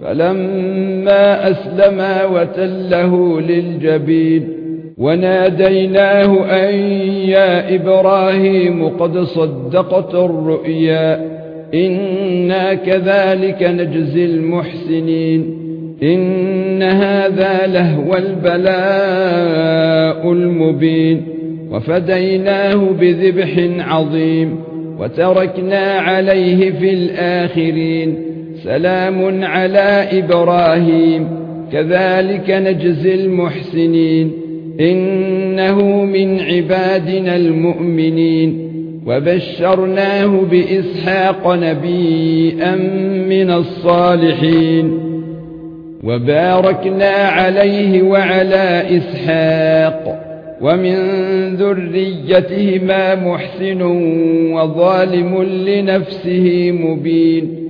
فلما أسلما وتله للجبين وناديناه أن يا إبراهيم قد صدقت الرؤيا إنا كذلك نجزي المحسنين إن هذا لهو البلاء المبين وفديناه بذبح عظيم وتركنا عليه في الآخرين سلام على إبراهيم. كذلك نجزي المحسنين. إنه من عبادنا المؤمنين. وبشرناه بإسحاق نبيا من الصالحين. وباركنا عليه وعلى إسحاق. ومن ذريتهما محسن وظالم لنفسه مبين.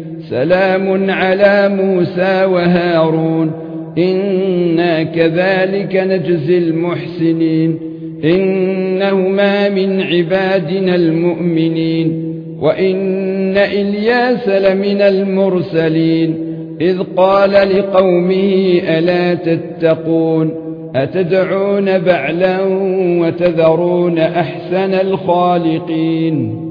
سلام على موسى وهارون. إنا كذلك نجزي المحسنين. إنهما من عبادنا المؤمنين. وإن إلياس لمن المرسلين. إذ قال لقومه ألا تتقون؟ أتدعون بعلا وتذرون أحسن الخالقين؟